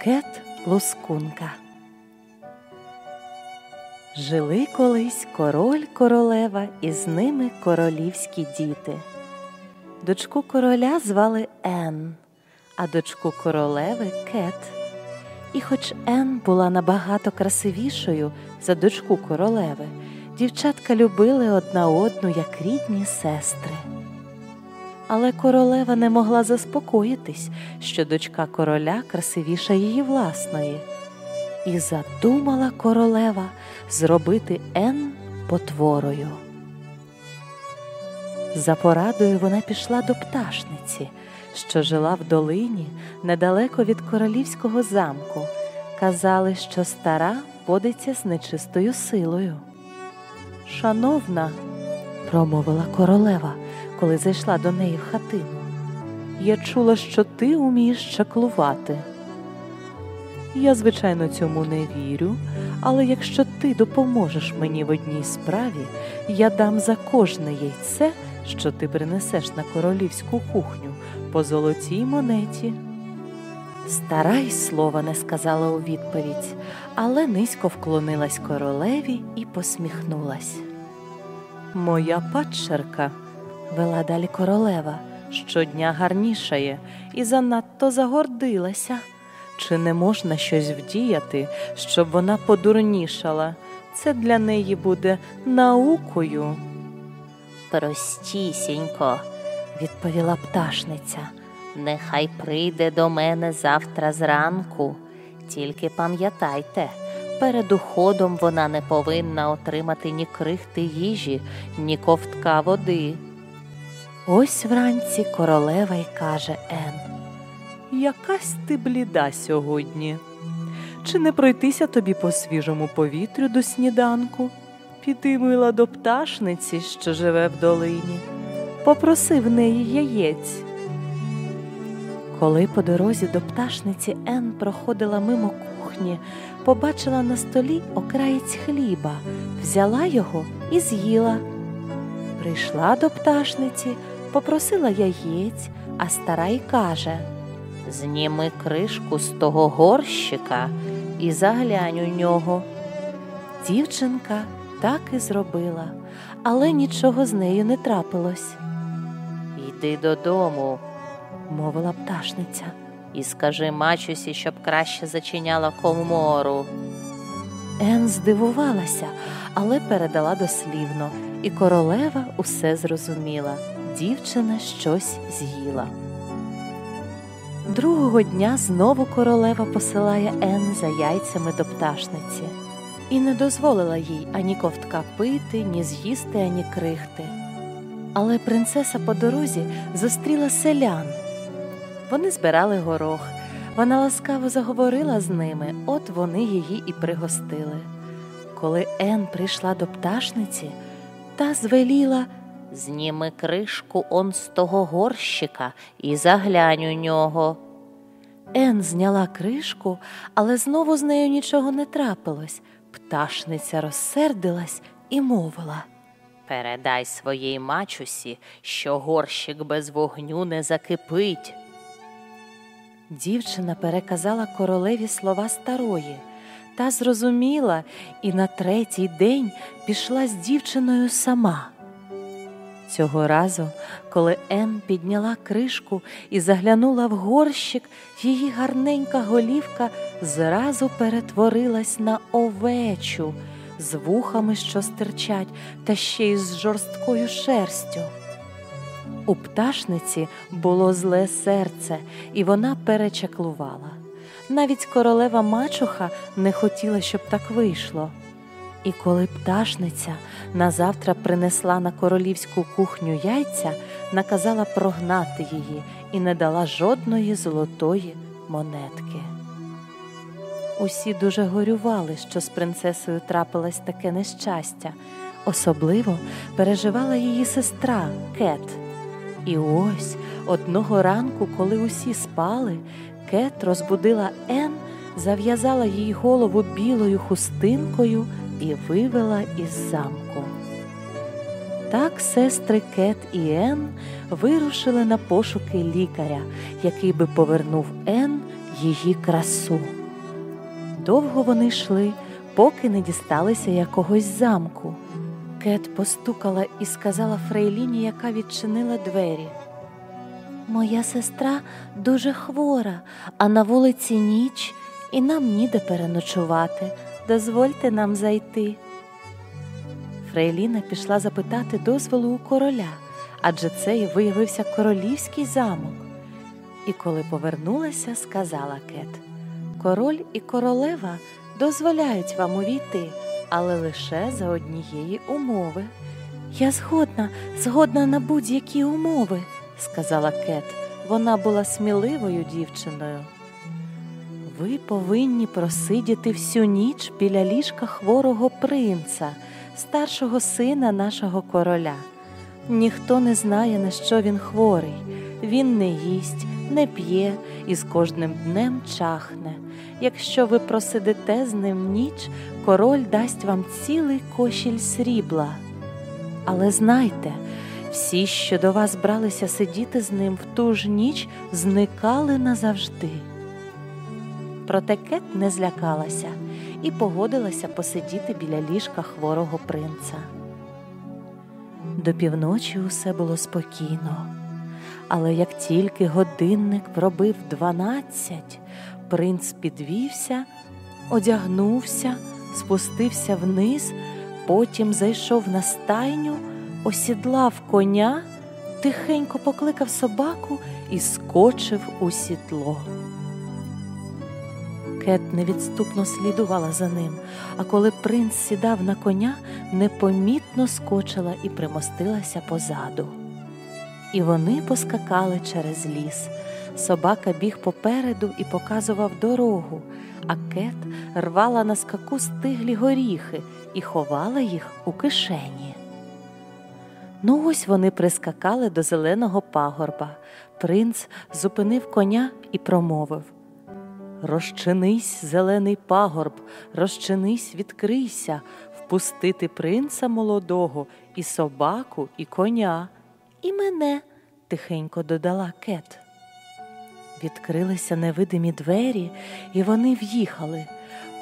Кет Лускунка. Жили колись король королева і з ними королівські діти. Дочку короля звали Ен, а дочку королеви Кет. І хоч Ен була набагато красивішою за дочку королеви, дівчатка любили одна одну як рідні сестри. Але королева не могла заспокоїтись, що дочка короля красивіша її власної, і задумала королева зробити Ен потворою. За порадою вона пішла до пташниці, що жила в долині недалеко від королівського замку. Казали, що стара водиться з нечистою силою. Шановна, промовила королева коли зайшла до неї в хатину. Я чула, що ти умієш чаклувати. Я, звичайно, цьому не вірю, але якщо ти допоможеш мені в одній справі, я дам за кожне яйце, що ти принесеш на королівську кухню, по золотій монеті. Стара й слова не сказала у відповідь, але низько вклонилась королеві і посміхнулась. Моя падчерка вела далі королева, щодня гарнішає і занадто загордилася. Чи не можна щось вдіяти, щоб вона подурнішала? Це для неї буде наукою. Простісінько, відповіла пташниця. Нехай прийде до мене завтра зранку. Тільки пам'ятайте, перед уходом вона не повинна отримати ні крихти їжі, ні ковтка води. Ось вранці королева й каже Ен. Якась ти бліда сьогодні. Чи не пройтися тобі по свіжому повітрю до сніданку? Піди, мила, до пташниці, що живе в долині, попроси в неї яєць. Коли по дорозі до пташниці Ен проходила мимо кухні, побачила на столі окраєць хліба, взяла його і з'їла. Прийшла до пташниці попросила яєць, а стара й каже Зніми кришку з того горщика і заглянь у нього. Дівчинка так і зробила, але нічого з нею не трапилось. Йди додому, мовила пташниця, і скажи мачусі, щоб краще зачиняла комору. Ен здивувалася, але передала дослівно, і королева усе зрозуміла дівчина щось з'їла. Другого дня знову королева посилає Ен за яйцями до пташниці і не дозволила їй ані ковтка пити, ні з'їсти, ані крихти. Але принцеса по дорозі зустріла селян. Вони збирали горох. Вона ласкаво заговорила з ними, от вони її і пригостили. Коли Ен прийшла до пташниці, та звеліла Зніми кришку он з того горщика і заглянь у нього. Ен зняла кришку, але знову з нею нічого не трапилось. Пташниця розсердилась і мовила Передай своїй мачусі, що горщик без вогню не закипить. Дівчина переказала королеві слова старої та зрозуміла і на третій день пішла з дівчиною сама. Цього разу, коли Ен підняла кришку і заглянула в горщик, її гарненька голівка зразу перетворилась на овечу з вухами, що стирчать, та ще й з жорсткою шерстю. У пташниці було зле серце, і вона перечаклувала. Навіть королева мачуха не хотіла, щоб так вийшло. І коли пташниця назавтра принесла на королівську кухню яйця, наказала прогнати її і не дала жодної золотої монетки. Усі дуже горювали, що з принцесою трапилось таке нещастя, особливо переживала її сестра Кет. І ось одного ранку, коли усі спали, Кет розбудила Ен, зав'язала їй голову білою хустинкою і вивела із замку. Так сестри Кет і Ен вирушили на пошуки лікаря, який би повернув Ен її красу. Довго вони йшли, поки не дісталися якогось замку. Кет постукала і сказала Фрейліні, яка відчинила двері. Моя сестра дуже хвора, а на вулиці ніч, і нам ніде переночувати. Дозвольте нам зайти. Фрейліна пішла запитати дозволу у короля, адже це і виявився королівський замок. І коли повернулася, сказала Кет Король і королева дозволяють вам увійти, але лише за однієї умови. Я згодна, згодна на будь-які умови, сказала Кет. Вона була сміливою дівчиною. Ви повинні просидіти всю ніч біля ліжка хворого принца, старшого сина нашого короля. Ніхто не знає, на що він хворий. Він не їсть, не п'є і з кожним днем чахне. Якщо ви просидите з ним ніч, король дасть вам цілий кошіль срібла. Але знайте, всі, що до вас бралися сидіти з ним в ту ж ніч, зникали назавжди. Проте Кет не злякалася і погодилася посидіти біля ліжка хворого принца. До півночі усе було спокійно, але як тільки годинник пробив дванадцять, принц підвівся, одягнувся, спустився вниз, потім зайшов на стайню, осідлав коня, тихенько покликав собаку і скочив у сідло. Кет невідступно слідувала за ним, а коли принц сідав на коня, непомітно скочила і примостилася позаду. І вони поскакали через ліс. Собака біг попереду і показував дорогу, а кет рвала на скаку стиглі горіхи і ховала їх у кишені. Ну, ось вони прискакали до зеленого пагорба. Принц зупинив коня і промовив Розчинись, зелений пагорб, розчинись, відкрийся, впустити принца молодого, і собаку, і коня, і мене, тихенько додала кет. Відкрилися невидимі двері, і вони в'їхали.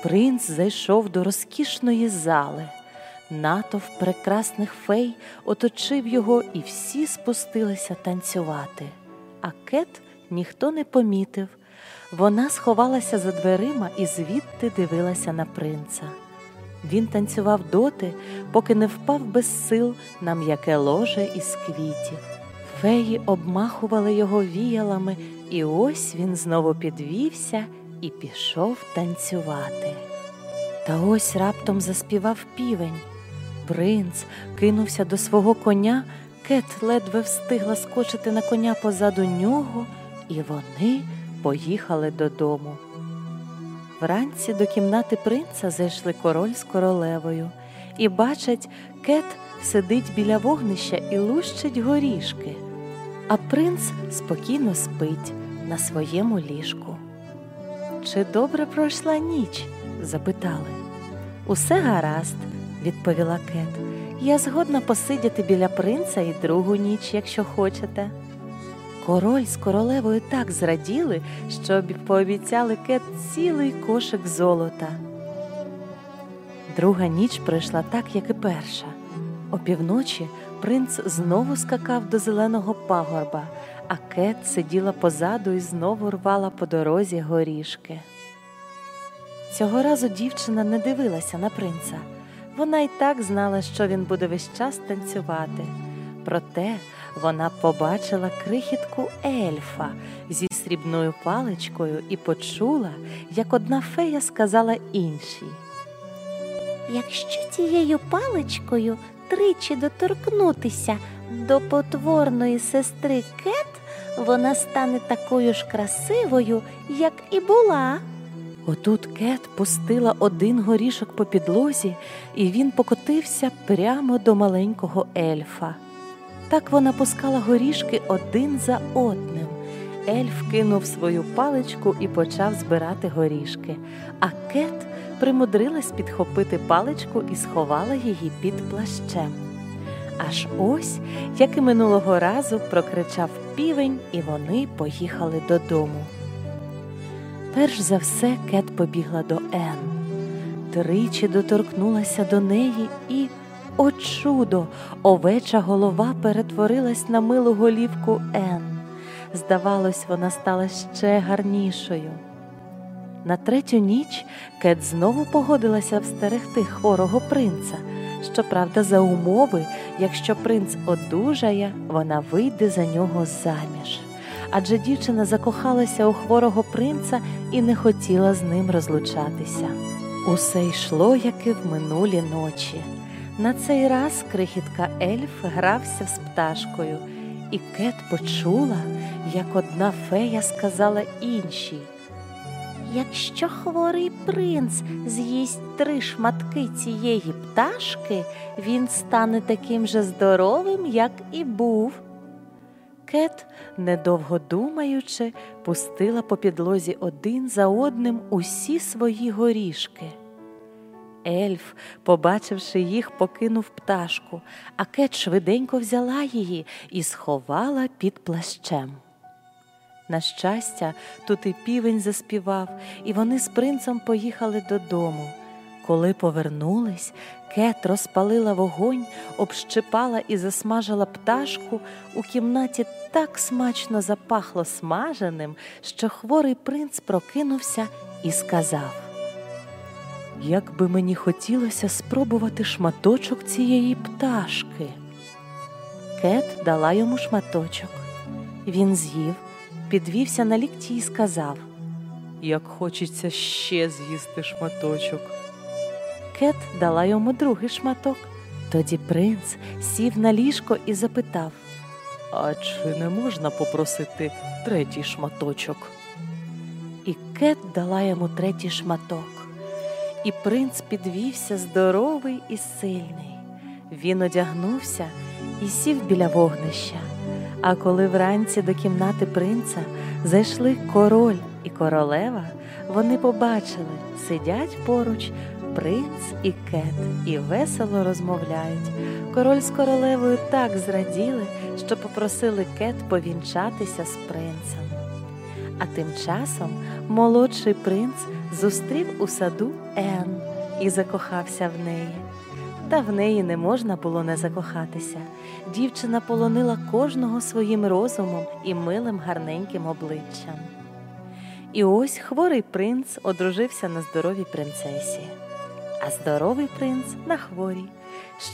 Принц зайшов до розкішної зали. Натовп прекрасних фей оточив його, і всі спустилися танцювати. А кет ніхто не помітив. Вона сховалася за дверима і звідти дивилася на принца. Він танцював доти, поки не впав без сил на м'яке ложе із квітів. Феї обмахували його віялами, і ось він знову підвівся і пішов танцювати. Та ось раптом заспівав півень. Принц кинувся до свого коня, кет ледве встигла скочити на коня позаду нього, і вони поїхали додому. Вранці до кімнати принца зайшли король з королевою і бачать, кет сидить біля вогнища і лущить горішки, а принц спокійно спить на своєму ліжку. Чи добре пройшла ніч? запитали. Усе гаразд, відповіла кет. Я згодна посидіти біля принца і другу ніч, якщо хочете. Король з королевою так зраділи, що пообіцяли кет цілий кошик золота. Друга ніч пройшла так, як і перша. Опівночі принц знову скакав до зеленого пагорба, а кет сиділа позаду і знову рвала по дорозі горішки. Цього разу дівчина не дивилася на принца. Вона й так знала, що він буде весь час танцювати. Проте вона побачила крихітку ельфа зі срібною паличкою і почула, як одна фея сказала іншій. Якщо цією паличкою тричі доторкнутися до потворної сестри Кет, вона стане такою ж красивою, як і була. Отут Кет пустила один горішок по підлозі, і він покотився прямо до маленького ельфа. Так вона пускала горішки один за одним. Ельф кинув свою паличку і почав збирати горішки, а кет примудрилась підхопити паличку і сховала її під плащем. Аж ось, як і минулого разу, прокричав півень, і вони поїхали додому. Перш за все кет побігла до Ен. Тричі доторкнулася до неї і, о чудо, овеча голова перетворилась на милу голівку Ен. Здавалось, вона стала ще гарнішою. На третю ніч Кет знову погодилася встерегти хворого принца. Щоправда, за умови, якщо принц одужає, вона вийде за нього заміж. Адже дівчина закохалася у хворого принца і не хотіла з ним розлучатися. Усе йшло, як і в минулі ночі. На цей раз крихітка ельф грався з пташкою, і Кет почула, як одна фея сказала іншій. Якщо хворий принц з'їсть три шматки цієї пташки, він стане таким же здоровим, як і був. Кет, недовго думаючи, пустила по підлозі один за одним усі свої горішки. Ельф, побачивши їх, покинув пташку, а кет швиденько взяла її і сховала під плащем. На щастя, тут і півень заспівав, і вони з принцем поїхали додому. Коли повернулись, кет розпалила вогонь, общипала і засмажила пташку. У кімнаті так смачно запахло смаженим, що хворий принц прокинувся і сказав: Як би мені хотілося спробувати шматочок цієї пташки. Кет дала йому шматочок. Він з'їв підвівся на лікті і сказав Як хочеться ще з'їсти шматочок. Кет дала йому другий шматок. Тоді принц сів на ліжко і запитав А чи не можна попросити третій шматочок? І кет дала йому третій шматок. І принц підвівся здоровий і сильний. Він одягнувся і сів біля вогнища. А коли вранці до кімнати принца зайшли король і королева, вони побачили, сидять поруч принц і кет і весело розмовляють. Король з королевою так зраділи, що попросили кет повінчатися з принцем. А тим часом молодший принц зустрів у саду Ен і закохався в неї. Та в неї не можна було не закохатися. Дівчина полонила кожного своїм розумом і милим гарненьким обличчям. І ось хворий принц одружився на здоровій принцесі, а здоровий принц на хворій.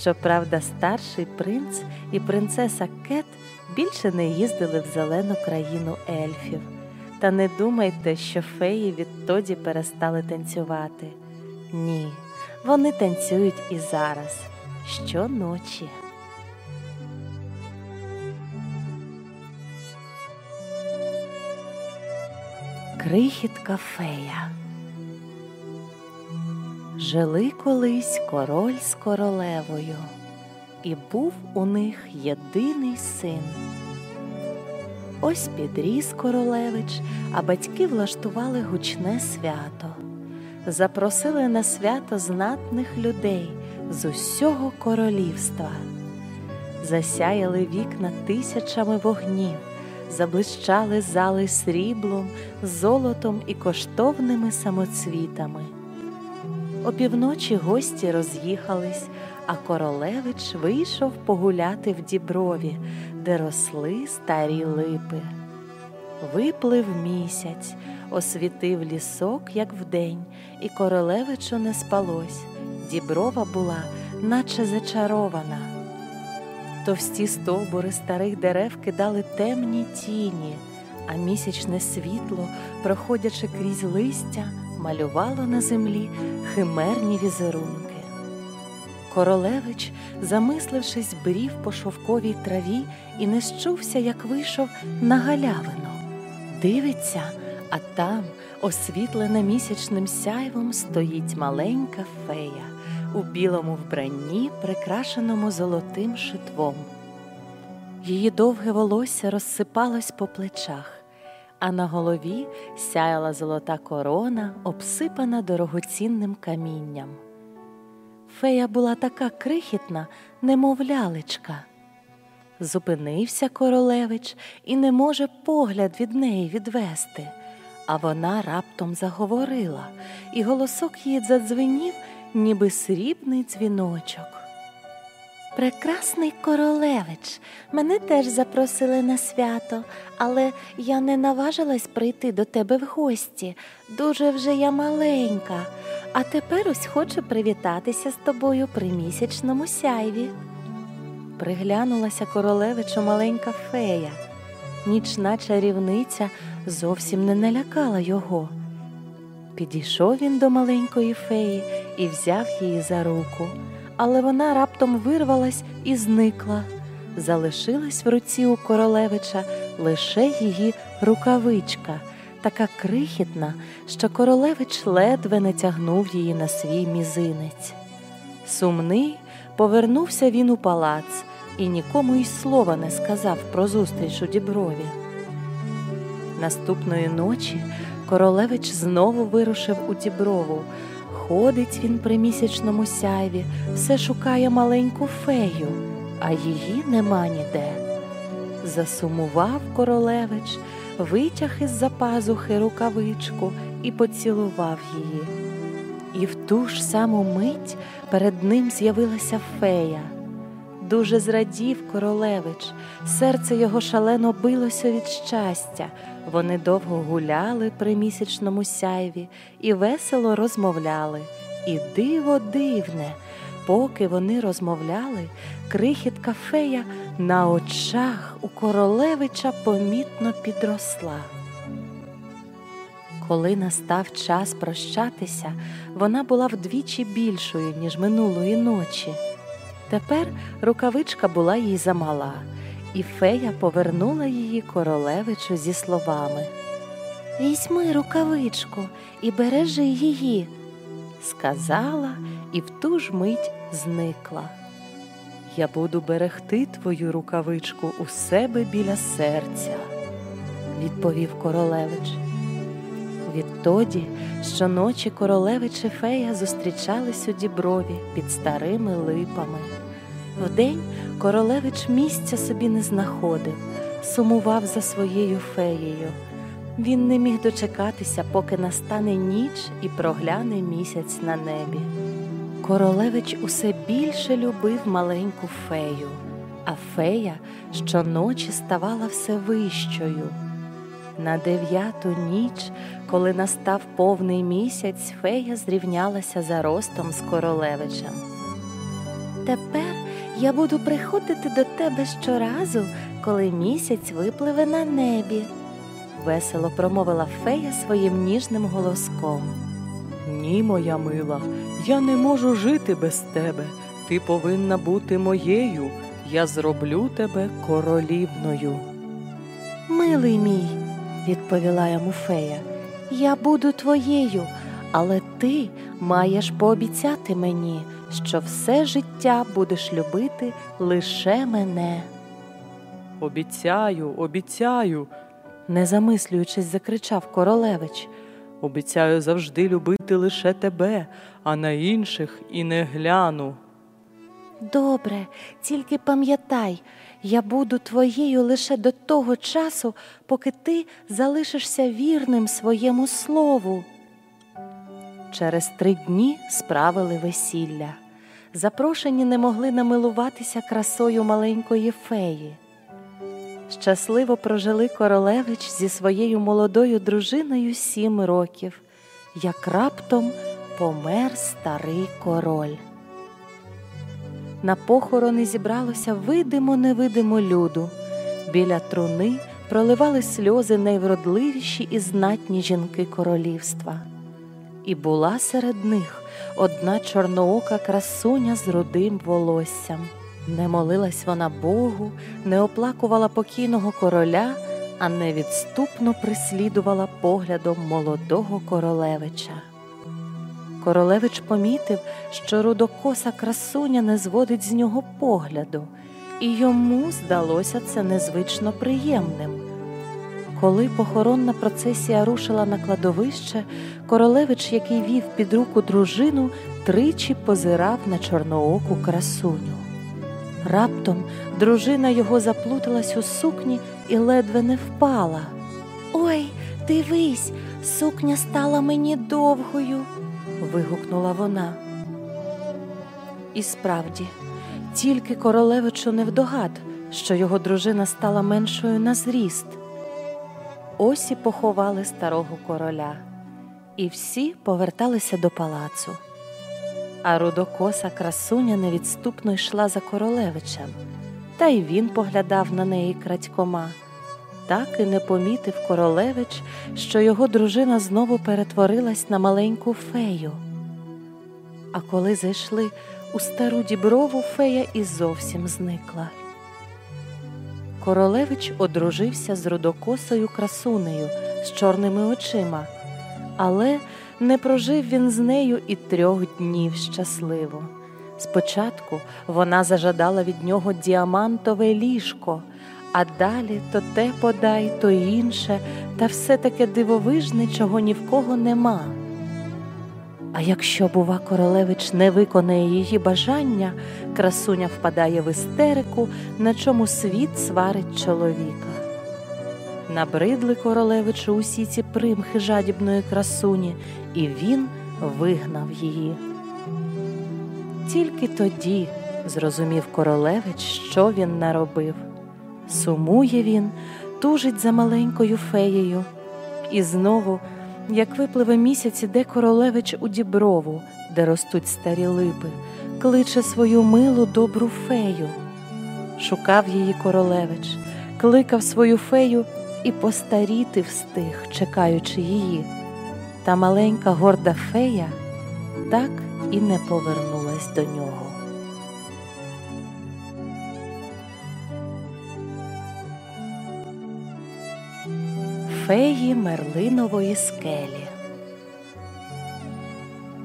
Щоправда, старший принц і принцеса Кет більше не їздили в зелену країну ельфів. Та не думайте, що феї відтоді перестали танцювати. Ні. Вони танцюють і зараз, щоночі. Крихітка фея. Жили колись король з королевою, і був у них єдиний син. Ось підріс королевич, а батьки влаштували гучне свято запросили на свято знатних людей з усього королівства, засяяли вікна тисячами вогнів, заблищали зали сріблом, золотом і коштовними самоцвітами. Опівночі гості роз'їхались, а королевич вийшов погуляти в діброві, де росли старі липи. Виплив місяць, освітив лісок, як вдень, і королевичу не спалось. Діброва була, наче зачарована. Товсті стовбури старих дерев кидали темні тіні, а місячне світло, проходячи крізь листя, малювало на землі химерні візерунки. Королевич, замислившись, брів по шовковій траві і не щувся, як вийшов на галявину. Дивиться, а там, освітлена місячним сяйвом, стоїть маленька фея у білому вбранні, прикрашеному золотим шитвом. Її довге волосся розсипалось по плечах, а на голові сяяла золота корона, обсипана дорогоцінним камінням. Фея була така крихітна, немов лялечка. Зупинився королевич і не може погляд від неї відвести, А вона раптом заговорила, і голосок її задзвенів, ніби срібний дзвіночок. Прекрасний королевич, мене теж запросили на свято, але я не наважилась прийти до тебе в гості. Дуже вже я маленька, а тепер ось хочу привітатися з тобою при місячному сяйві. Приглянулася королевичу маленька фея. Нічна чарівниця зовсім не налякала його. Підійшов він до маленької феї і взяв її за руку але вона раптом вирвалась і зникла. Залишилась в руці у королевича лише її рукавичка, така крихітна, що королевич ледве не тягнув її на свій мізинець. Сумний повернувся він у палац і нікому й слова не сказав про зустріч у діброві. Наступної ночі королевич знову вирушив у діброву. Ходить він при місячному сяйві, все шукає маленьку фею, а її нема ніде. Засумував королевич, витяг із за пазухи рукавичку і поцілував її. І в ту ж саму мить перед ним з'явилася фея. Дуже зрадів королевич, серце його шалено билося від щастя. Вони довго гуляли при місячному сяйві і весело розмовляли. І диво дивне, поки вони розмовляли, крихітка фея на очах у королевича помітно підросла. Коли настав час прощатися, вона була вдвічі більшою, ніж минулої ночі. Тепер рукавичка була їй замала, і фея повернула її королевичу зі словами Візьми рукавичку і бережи її, сказала і в ту ж мить зникла. Я буду берегти твою рукавичку у себе біля серця, відповів королевич. Відтоді щоночі королевич і фея зустрічались у діброві під старими липами. Вдень королевич місця собі не знаходив, сумував за своєю феєю. Він не міг дочекатися, поки настане ніч і прогляне місяць на небі. Королевич усе більше любив маленьку фею, а фея щоночі ставала все вищою. На дев'яту ніч, коли настав повний місяць, фея зрівнялася за ростом з королевичем. Тепер я буду приходити до тебе щоразу, коли місяць випливе на небі, весело промовила фея своїм ніжним голоском. Ні, моя мила, я не можу жити без тебе. Ти повинна бути моєю. Я зроблю тебе королівною. Милий мій, відповіла йому фея, я буду твоєю, але ти маєш пообіцяти мені, що все життя будеш любити лише мене. Обіцяю, обіцяю, не замислюючись, закричав королевич. Обіцяю завжди любити лише тебе, а на інших і не гляну. Добре, тільки пам'ятай, я буду твоєю лише до того часу, поки ти залишишся вірним своєму слову. Через три дні справили весілля. Запрошені не могли намилуватися красою маленької феї. Щасливо прожили королевич зі своєю молодою дружиною сім років, як раптом помер старий король. На похорони зібралося видимо невидимо люду. Біля труни проливали сльози найвродливіші і знатні жінки королівства. І була серед них одна чорноока красуня з рудим волоссям. Не молилась вона Богу, не оплакувала покійного короля, а невідступно прислідувала поглядом молодого королевича. Королевич помітив, що рудокоса красуня не зводить з нього погляду, і йому здалося це незвично приємним. Коли похоронна процесія рушила на кладовище, королевич, який вів під руку дружину, тричі позирав на чорнооку красуню. Раптом дружина його заплуталась у сукні і ледве не впала. Ой, Дивись, сукня стала мені довгою, вигукнула вона. І справді, тільки королевичу невдогад, що його дружина стала меншою на зріст. Ось і поховали старого короля, і всі поверталися до палацу. А рудокоса красуня невідступно йшла за королевичем, та й він поглядав на неї крадькома. Так і не помітив королевич, що його дружина знову перетворилась на маленьку фею. А коли зайшли у стару діброву, фея і зовсім зникла. Королевич одружився з рудокосою красунею з чорними очима, але не прожив він з нею і трьох днів щасливо. Спочатку вона зажадала від нього діамантове ліжко, а далі то те подай, то інше, та все таке дивовижне, чого ні в кого нема. А якщо, бува, королевич не виконає її бажання, красуня впадає в істерику, на чому світ сварить чоловіка. Набридли королевичу усі ці примхи жадібної красуні, і він вигнав її. Тільки тоді зрозумів королевич, що він наробив. Сумує він, тужить за маленькою феєю, і знову як випливе місяць, іде королевич у діброву, де ростуть старі липи, кличе свою милу добру фею. Шукав її королевич, кликав свою фею і постаріти встиг, чекаючи її. Та маленька горда фея так і не повернулась до нього. Феї Мерлинової скелі.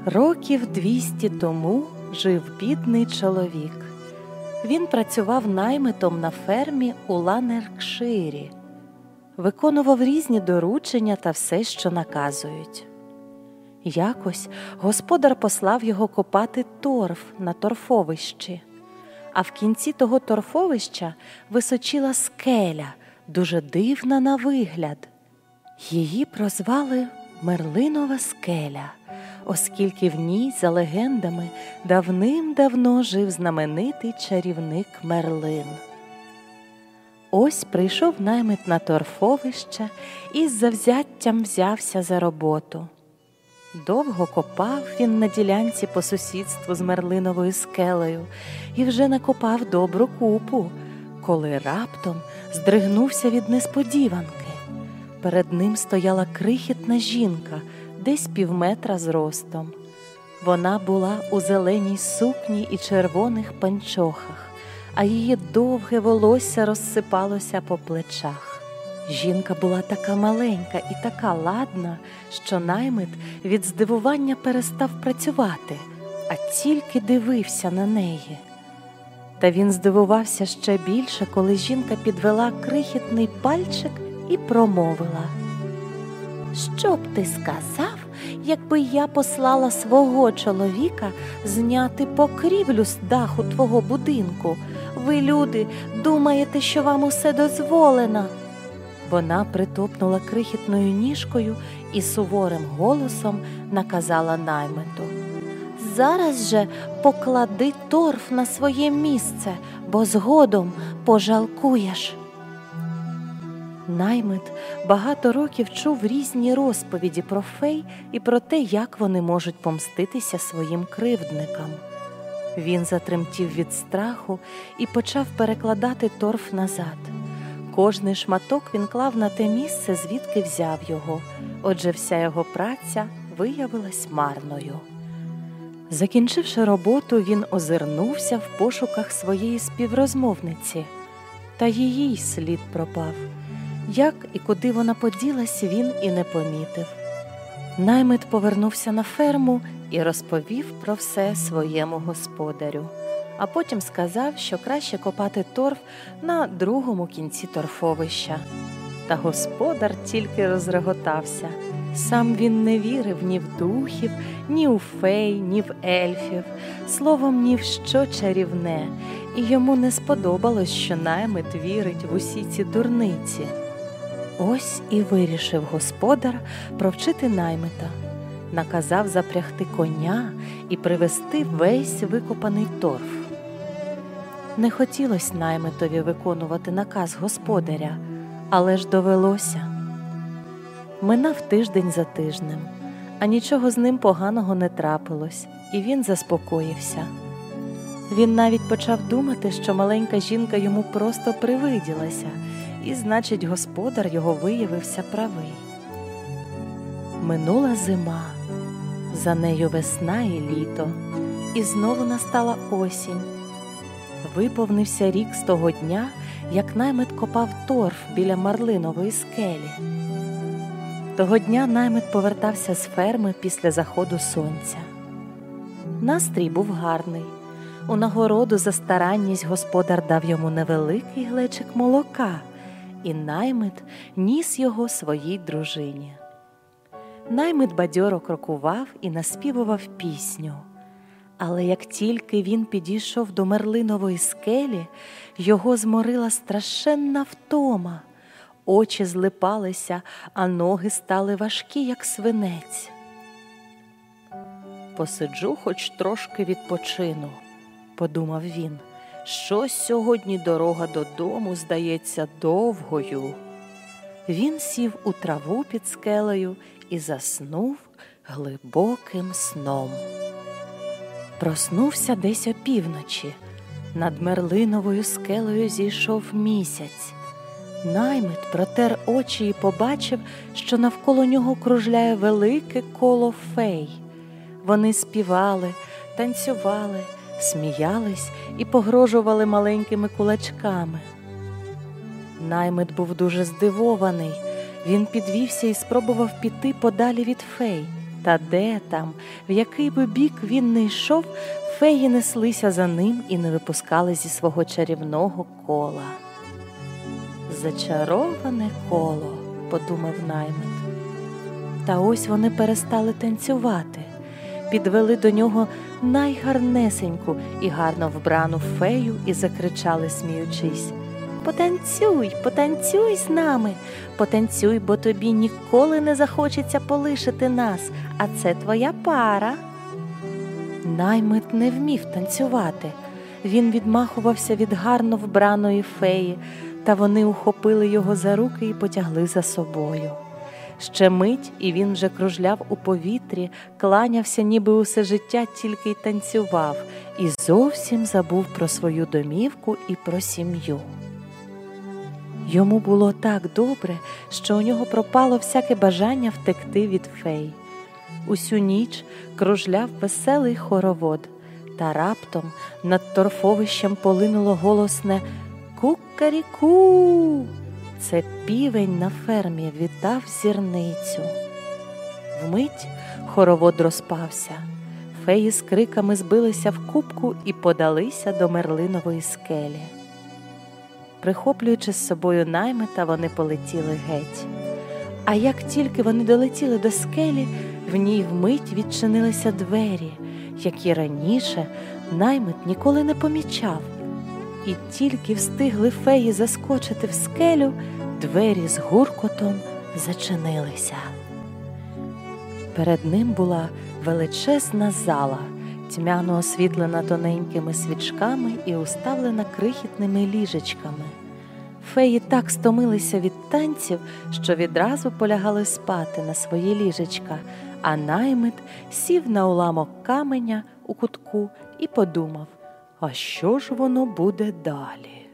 Років двісті тому жив бідний чоловік. Він працював наймитом на фермі у Ланеркширі, виконував різні доручення та все, що наказують. Якось господар послав його копати торф на торфовищі, а в кінці того торфовища височила скеля, дуже дивна на вигляд. Її прозвали Мерлинова скеля, оскільки в ній, за легендами, давним-давно жив знаменитий чарівник Мерлин. Ось прийшов наймит на торфовище і з завзяттям взявся за роботу. Довго копав він на ділянці по сусідству з Мерлиновою скелею і вже накопав добру купу, коли раптом здригнувся від несподіванки. Перед ним стояла крихітна жінка, десь півметра зростом. Вона була у зеленій сукні і червоних панчохах, а її довге волосся розсипалося по плечах. Жінка була така маленька і така ладна, що наймит від здивування перестав працювати, а тільки дивився на неї. Та він здивувався ще більше, коли жінка підвела крихітний пальчик і промовила. Що б ти сказав, якби я послала свого чоловіка зняти покрівлю з даху твого будинку? Ви, люди, думаєте, що вам усе дозволено? Вона притопнула крихітною ніжкою і суворим голосом наказала наймиту. Зараз же поклади торф на своє місце, бо згодом пожалкуєш. Наймит багато років чув різні розповіді про фей і про те, як вони можуть помститися своїм кривдникам. Він затремтів від страху і почав перекладати торф назад. Кожний шматок він клав на те місце, звідки взяв його, отже, вся його праця виявилась марною. Закінчивши роботу, він озирнувся в пошуках своєї співрозмовниці, та її слід пропав. Як і куди вона поділась, він і не помітив. Наймит повернувся на ферму і розповів про все своєму господарю, а потім сказав, що краще копати торф на другому кінці торфовища. Та господар тільки розреготався. Сам він не вірив ні в духів, ні у фей, ні в ельфів, словом, ні в що чарівне, і йому не сподобалось, що наймит вірить в усі ці дурниці. Ось і вирішив господар провчити наймита, наказав запрягти коня і привезти весь викопаний торф. Не хотілося наймитові виконувати наказ господаря, але ж довелося. Минав тиждень за тижнем, а нічого з ним поганого не трапилось, і він заспокоївся. Він навіть почав думати, що маленька жінка йому просто привиділася, і, значить, господар його виявився правий. Минула зима, за нею весна і літо, і знову настала осінь. Виповнився рік з того дня, як наймит копав торф біля марлинової скелі. Того дня наймит повертався з ферми після заходу сонця. Настрій був гарний. У нагороду за старанність господар дав йому невеликий глечик молока, і наймит ніс його своїй дружині. Наймит бадьоро крокував і наспівував пісню. Але як тільки він підійшов до мерлинової скелі, його зморила страшенна втома, очі злипалися, а ноги стали важкі, як свинець. Посиджу, хоч трошки відпочину, подумав він. Щось сьогодні дорога додому здається довгою. Він сів у траву під скелею і заснув глибоким сном. Проснувся десь опівночі. Над мерлиновою скелею зійшов місяць. Наймит протер очі і побачив, що навколо нього кружляє велике коло фей. Вони співали, танцювали, сміялись і погрожували маленькими кулачками. Наймит був дуже здивований. Він підвівся і спробував піти подалі від фей. Та де там, в який би бік він не йшов, феї неслися за ним і не випускали зі свого чарівного кола. Зачароване коло, подумав наймит. Та ось вони перестали танцювати, підвели до нього найгарнесеньку і гарно вбрану фею і закричали, сміючись. Потанцюй, потанцюй з нами, потанцюй, бо тобі ніколи не захочеться полишити нас, а це твоя пара. Наймит не вмів танцювати. Він відмахувався від гарно вбраної феї, та вони ухопили його за руки і потягли за собою. Ще мить, і він вже кружляв у повітрі, кланявся, ніби усе життя тільки й танцював, і зовсім забув про свою домівку і про сім'ю. Йому було так добре, що у нього пропало всяке бажання втекти від фей. Усю ніч кружляв веселий хоровод, та раптом над торфовищем полинуло голосне Кукаріку. Це півень на фермі вітав зірницю. Вмить хоровод розпався. Феї з криками збилися в кубку і подалися до мерлинової скелі. Прихоплюючи з собою наймита, вони полетіли геть. А як тільки вони долетіли до скелі, в ній вмить відчинилися двері, які раніше наймит ніколи не помічав. І тільки встигли феї заскочити в скелю, двері з гуркотом зачинилися. Перед ним була величезна зала, тьмяно освітлена тоненькими свічками і уставлена крихітними ліжечками. Феї так стомилися від танців, що відразу полягали спати на свої ліжечка, а наймит сів на уламок каменя у кутку і подумав, а що ж воно буде далі?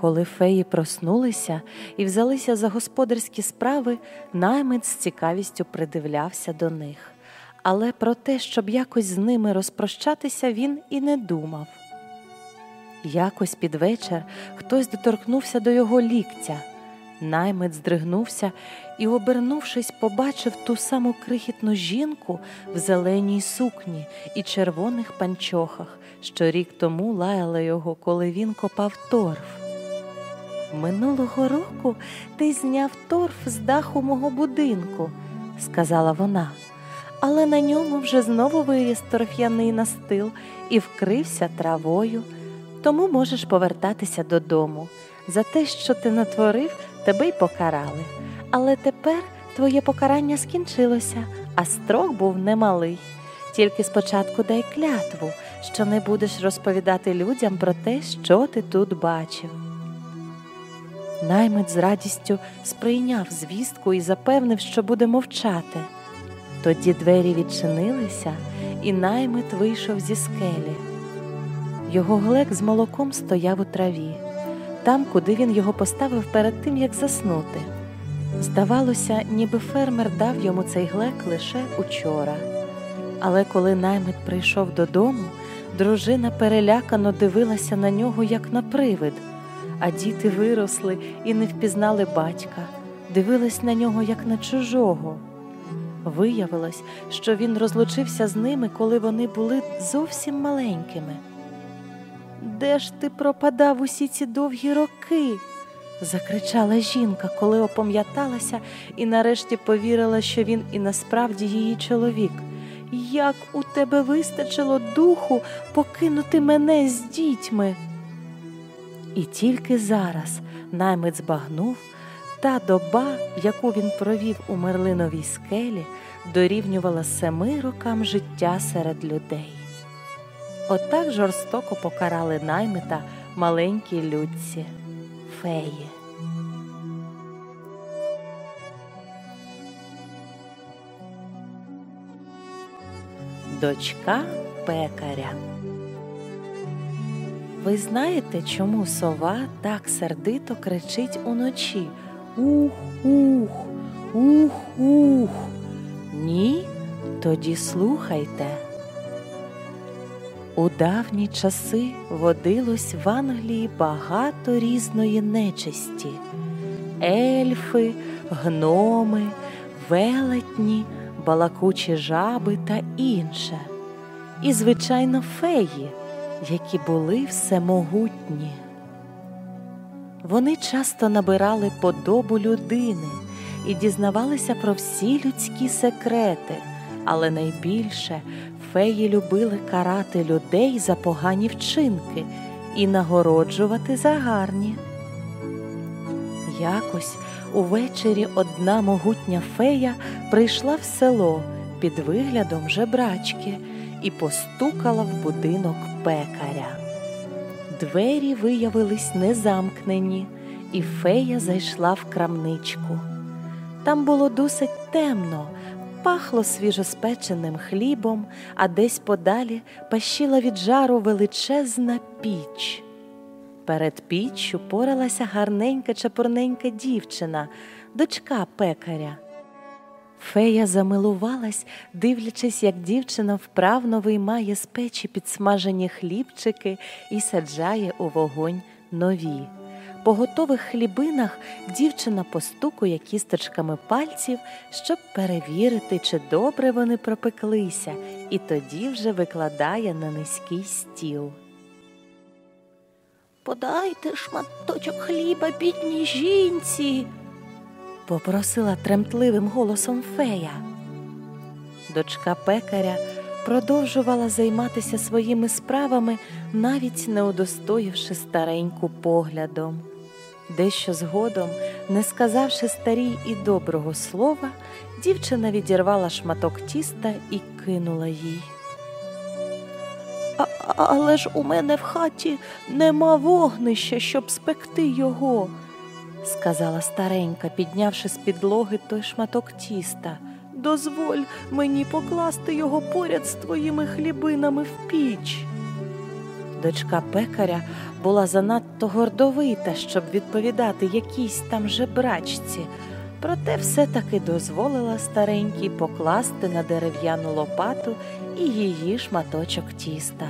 Коли феї проснулися і взялися за господарські справи, наймит з цікавістю придивлявся до них. Але про те, щоб якось з ними розпрощатися, він і не думав. Якось під вечір хтось доторкнувся до його ліктя. Наймит здригнувся і, обернувшись, побачив ту саму крихітну жінку в зеленій сукні і червоних панчохах, що рік тому лаяла його, коли він копав торф. Минулого року ти зняв торф з даху мого будинку, сказала вона, але на ньому вже знову виріс торф'яний настил і вкрився травою. Тому можеш повертатися додому. За те, що ти натворив, тебе й покарали. Але тепер твоє покарання скінчилося, а строк був немалий. Тільки спочатку дай клятву, що не будеш розповідати людям про те, що ти тут бачив. Наймит з радістю сприйняв звістку і запевнив, що буде мовчати. Тоді двері відчинилися, і наймит вийшов зі скелі. Його глек з молоком стояв у траві, там, куди він його поставив перед тим, як заснути. Здавалося, ніби фермер дав йому цей глек лише учора. Але коли наймит прийшов додому, дружина перелякано дивилася на нього, як на привид, а діти виросли і не впізнали батька, дивились на нього, як на чужого. Виявилось, що він розлучився з ними, коли вони були зовсім маленькими. Де ж ти пропадав усі ці довгі роки? Закричала жінка, коли опам'яталася і нарешті повірила, що він і насправді її чоловік. Як у тебе вистачило духу покинути мене з дітьми? І тільки зараз наймит збагнув, та доба, яку він провів у Мерлиновій скелі, дорівнювала семи рокам життя серед людей. Отак жорстоко покарали наймита маленькі людці, феї. Дочка пекаря. Ви знаєте, чому сова так сердито кричить уночі Ух, ух, ух, ух. Ні? Тоді слухайте. У давні часи водилось в Англії багато різної нечисті ельфи, гноми, велетні, балакучі жаби та інше. І, звичайно, феї, які були всемогутні. Вони часто набирали подобу людини і дізнавалися про всі людські секрети, але найбільше феї любили карати людей за погані вчинки і нагороджувати за гарні. Якось увечері одна могутня фея прийшла в село під виглядом жебрачки і постукала в будинок пекаря. Двері виявились незамкнені, і фея зайшла в крамничку. Там було досить темно, пахло свіжоспеченим хлібом, а десь подалі пащила від жару величезна піч. Перед піччю поралася гарненька чепурненька дівчина, дочка пекаря. Фея замилувалась, дивлячись, як дівчина вправно виймає з печі підсмажені хлібчики і саджає у вогонь нові. По готових хлібинах дівчина постукує кісточками пальців, щоб перевірити, чи добре вони пропеклися, і тоді вже викладає на низький стіл. Подайте шматочок хліба бідній жінці, попросила тремтливим голосом фея. Дочка пекаря продовжувала займатися своїми справами, навіть не удостоївши стареньку поглядом. Дещо згодом, не сказавши старій і доброго слова, дівчина відірвала шматок тіста і кинула їй. Але ж у мене в хаті нема вогнища, щоб спекти його, сказала старенька, піднявши з підлоги той шматок тіста. Дозволь мені покласти його поряд з твоїми хлібинами в піч. Дочка пекаря була занадто гордовита, щоб відповідати якійсь там жебрачці, проте все-таки дозволила старенькій покласти на дерев'яну лопату і її шматочок тіста.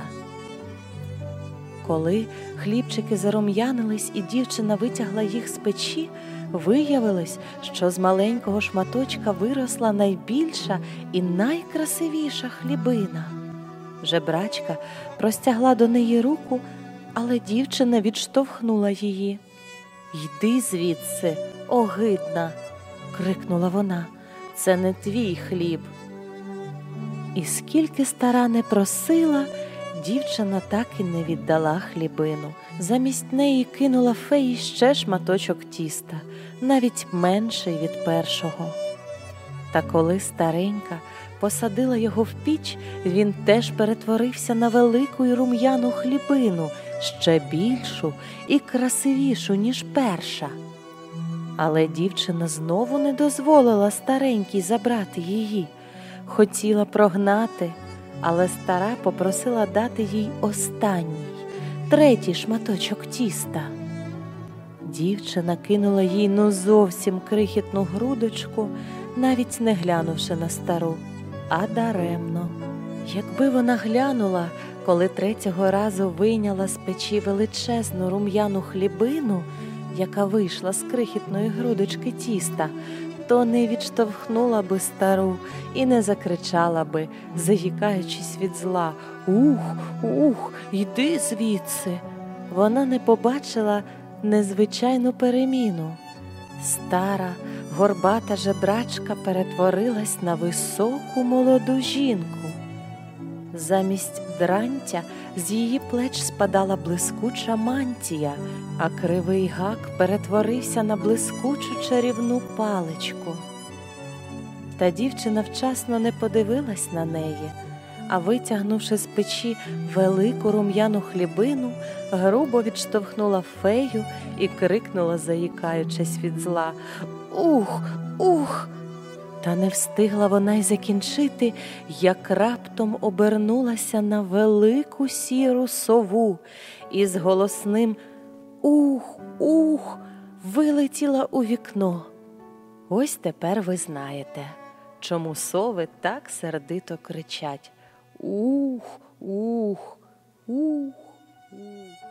Коли хлібчики зарум'янились і дівчина витягла їх з печі, виявилось, що з маленького шматочка виросла найбільша і найкрасивіша хлібина. Жебрачка простягла до неї руку, але дівчина відштовхнула її. Йди звідси, огидна, крикнула вона. Це не твій хліб. І скільки стара не просила, дівчина так і не віддала хлібину, замість неї кинула феї ще шматочок тіста, навіть менший від першого. Та коли старенька посадила його в піч, він теж перетворився на велику й рум'яну хлібину, ще більшу і красивішу, ніж перша. Але дівчина знову не дозволила старенькій забрати її, хотіла прогнати, але стара попросила дати їй останній, третій шматочок тіста. Дівчина кинула їй ну зовсім крихітну грудочку, навіть не глянувши на стару, а даремно. Якби вона глянула, коли третього разу вийняла з печі величезну рум'яну хлібину, яка вийшла з крихітної грудочки тіста, то не відштовхнула би стару і не закричала би, заїкаючись від зла Ух, ух, йди звідси. Вона не побачила незвичайну переміну. Стара, горбата жебрачка перетворилась на високу молоду жінку. Замість дрантя з її плеч спадала блискуча мантія, а кривий гак перетворився на блискучу чарівну паличку. Та дівчина вчасно не подивилась на неї, а витягнувши з печі велику рум'яну хлібину, грубо відштовхнула фею і крикнула, заїкаючись від зла. Ух, ух! Та не встигла вона й закінчити, як раптом обернулася на велику сіру сову і з голосним Ух, ух, вилетіла у вікно. Ось тепер ви знаєте, чому сови так сердито кричать Ух, ух, ух, ух.